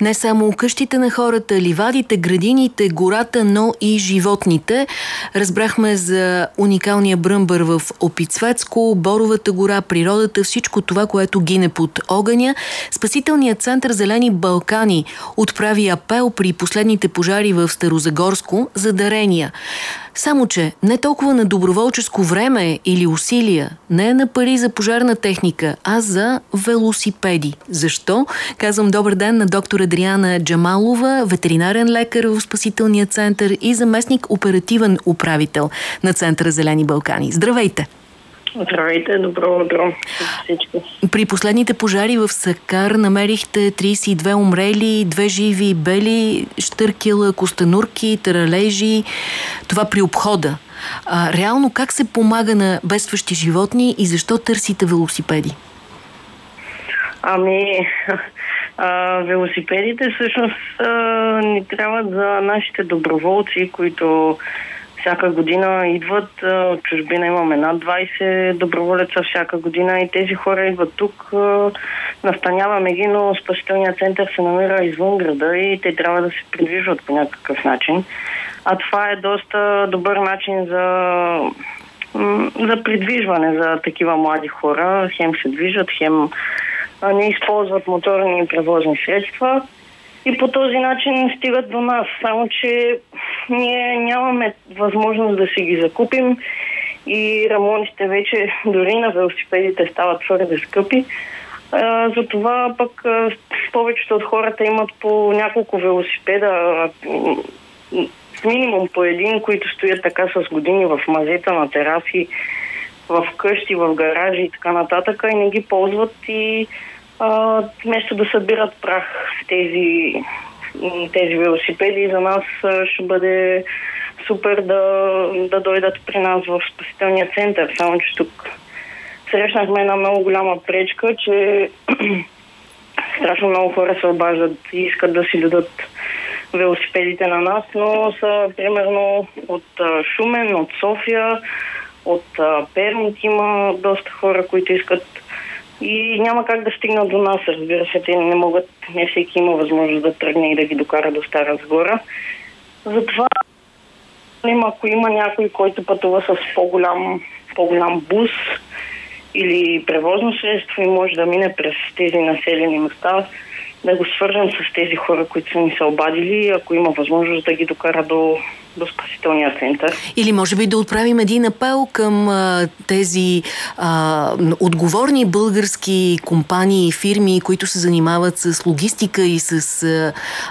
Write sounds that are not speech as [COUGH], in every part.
Не само къщите на хората, ливадите, градините, гората, но и животните. Разбрахме за уникалния бръмбър в Опицвецко, Боровата гора, природата, всичко това, което гине под огъня. Спасителният център Зелени Балкани отправи апел при последните пожари в Старозагорско за дарения. Само, че не толкова на доброволческо време или усилия, не е на пари за пожарна техника, а за велосипеди. Защо? Казвам добър ден на доктор Адриана Джамалова, ветеринарен лекар в Спасителния център и заместник оперативен управител на Центъра Зелени Балкани. Здравейте! Здравейте, добро утро всички. При последните пожари в Сакар намерихте 32 умрели, две живи бели, штъркила, костенурки, таралежи. Това при обхода. А, реално как се помага на бедстващи животни и защо търсите велосипеди? Ами, а, велосипедите всъщност а, ни трябват за нашите доброволци, които всяка година идват. От чужбина имаме над 20 доброволеца всяка година и тези хора идват тук. Настаняваме ги, но спасителният център се намира извън града и те трябва да се придвижват по някакъв начин. А това е доста добър начин за за придвижване за такива млади хора. Хем се движат, хем не използват моторни превозни средства и по този начин стигат до нас. Само, че ние нямаме възможност да си ги закупим и ремонтите вече дори на велосипедите стават твърде скъпи. Затова пък повечето от хората имат по няколко велосипеда, минимум по един, които стоят така с години в мазета на тераси, в къщи, в гаражи и така нататък и не ги ползват и а, вместо да събират прах в тези, тези велосипеди, за нас ще бъде супер да, да дойдат при нас в спасителния център. Само, че тук срещнахме една много голяма пречка, че [CLEARS THROAT] страшно много хора се обаждат и искат да си дадат велосипедите на нас, но са примерно от Шумен, от София, от Перник има доста хора, които искат и няма как да стигнат до нас, разбира се. Те не могат, не всеки има възможност да тръгне и да ги докара до Стара Сгора. Затова ако има някой, който пътува с по-голям, по-голям бус или превозно средство и може да мине през тези населени места, да го свържем с тези хора, които са ни се обадили, ако има възможност да ги докара до, до спасителния център. Или може би да отправим един апел към а, тези а, отговорни български компании и фирми, които се занимават с логистика и с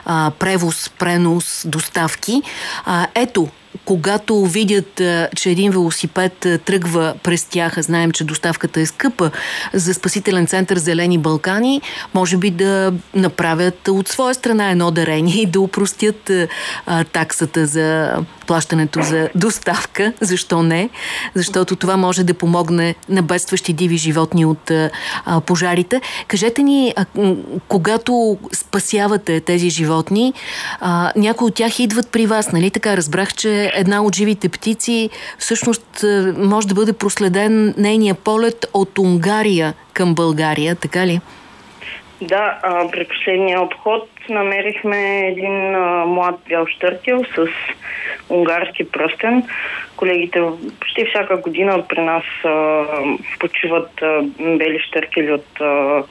а, превоз, пренос, доставки. А, ето, когато видят, че един велосипед тръгва през тях, знаем, че доставката е скъпа за спасителен център Зелени Балкани, може би да направят от своя страна едно дарение и да упростят таксата за плащането за доставка. Защо не? Защото това може да помогне на бедстващи диви животни от а, пожарите. Кажете ни, а, когато спасявате тези животни, а, някои от тях идват при вас, нали така? Разбрах, че една от живите птици всъщност може да бъде проследен нейния полет от Унгария към България, така ли? Да, а, при последния обход намерихме един а, млад бял штъркел с унгарски пръстен. Колегите почти всяка година при нас а, почиват а, бели штъркели от а,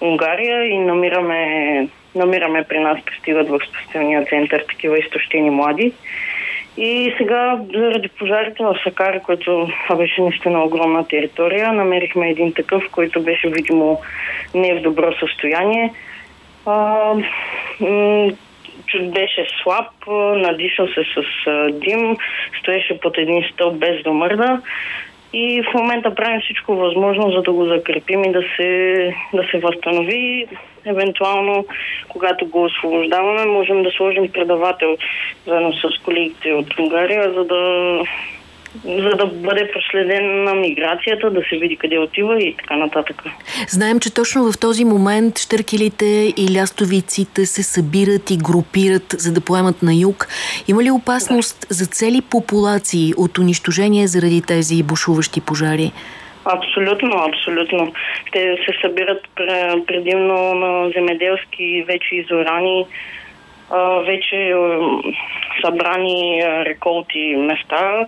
Унгария и намираме, намираме при нас, пристигат в спасителния център такива изтощени млади. И сега, заради пожарите в Сакари, който беше наистина огромна територия, намерихме един такъв, който беше видимо не в добро състояние. А, беше слаб, надишал се с дим, стоеше под един стълб без да мърда. И в момента правим всичко възможно, за да го закрепим и да се, да се възстанови. Евентуално, когато го освобождаваме, можем да сложим предавател заедно с колегите от Унгария, за да за да бъде проследен на миграцията, да се види къде отива и така нататък. Знаем, че точно в този момент штъркелите и лястовиците се събират и групират, за да поемат на юг. Има ли опасност да. за цели популации от унищожение заради тези бушуващи пожари? Абсолютно, абсолютно. Те се събират предимно на земеделски вече изорани, вече събрани реколти места.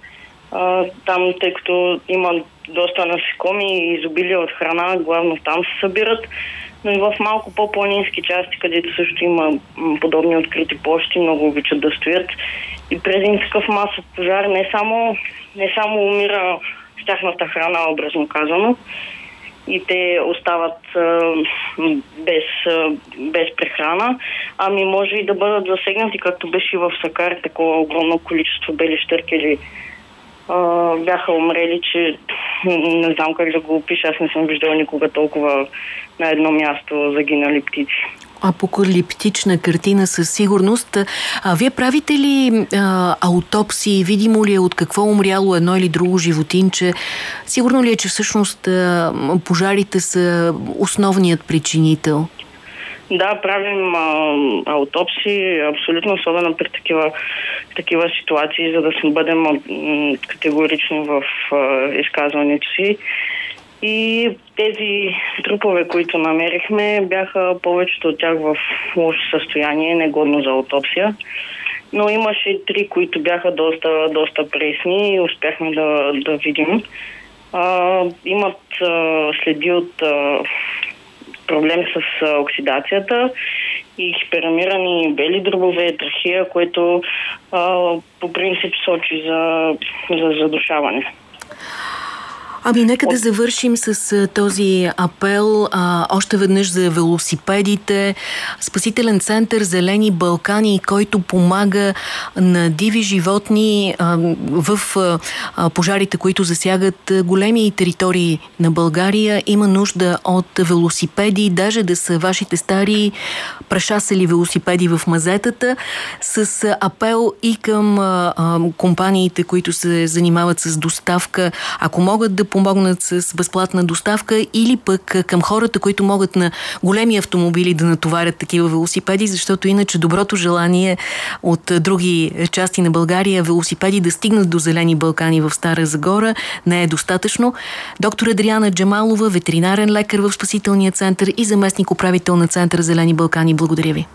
Там, тъй като има доста насекоми и изобилие от храна, главно там се събират но и в малко по-планински части, където също има подобни открити площи, много обичат да стоят. И преди един такъв масов пожар не само, не само умира с тяхната храна, образно казано, и те остават а, без, а, без прехрана, ами може и да бъдат засегнати, както беше и в Сакар, такова огромно количество бели штъркели бяха умрели, че не знам как да го опиша, аз не съм виждала никога толкова на едно място загинали птици апокалиптична картина със сигурност. А вие правите ли а, аутопсии? Видимо ли е от какво умряло едно или друго животинче? Сигурно ли е, че всъщност а, пожарите са основният причинител? Да, правим а, аутопси, абсолютно, особено при такива, такива ситуации, за да се бъдем категорични в а, изказването си. И тези трупове, които намерихме, бяха повечето от тях в лошо състояние, негодно за аутопсия. Но имаше три, които бяха доста, доста пресни и успяхме да, да видим. А, имат а, следи от а, проблем с оксидацията и хиперамирани бели дробове, трахия, което а, по принцип сочи за, за задушаване. Ами нека да завършим с този апел а, още веднъж за велосипедите. Спасителен център Зелени Балкани, който помага на диви животни а, в а, пожарите, които засягат големи територии на България. Има нужда от велосипеди, даже да са вашите стари прешасали велосипеди в мазетата, с апел и към а, а, компаниите, които се занимават с доставка, ако могат да помогнат с безплатна доставка или пък към хората, които могат на големи автомобили да натоварят такива велосипеди, защото иначе доброто желание от други части на България велосипеди да стигнат до Зелени Балкани в Стара Загора не е достатъчно. Доктор Адриана Джамалова, ветеринарен лекар в Спасителния център и заместник управител на Център Зелени Балкани. Благодаря ви.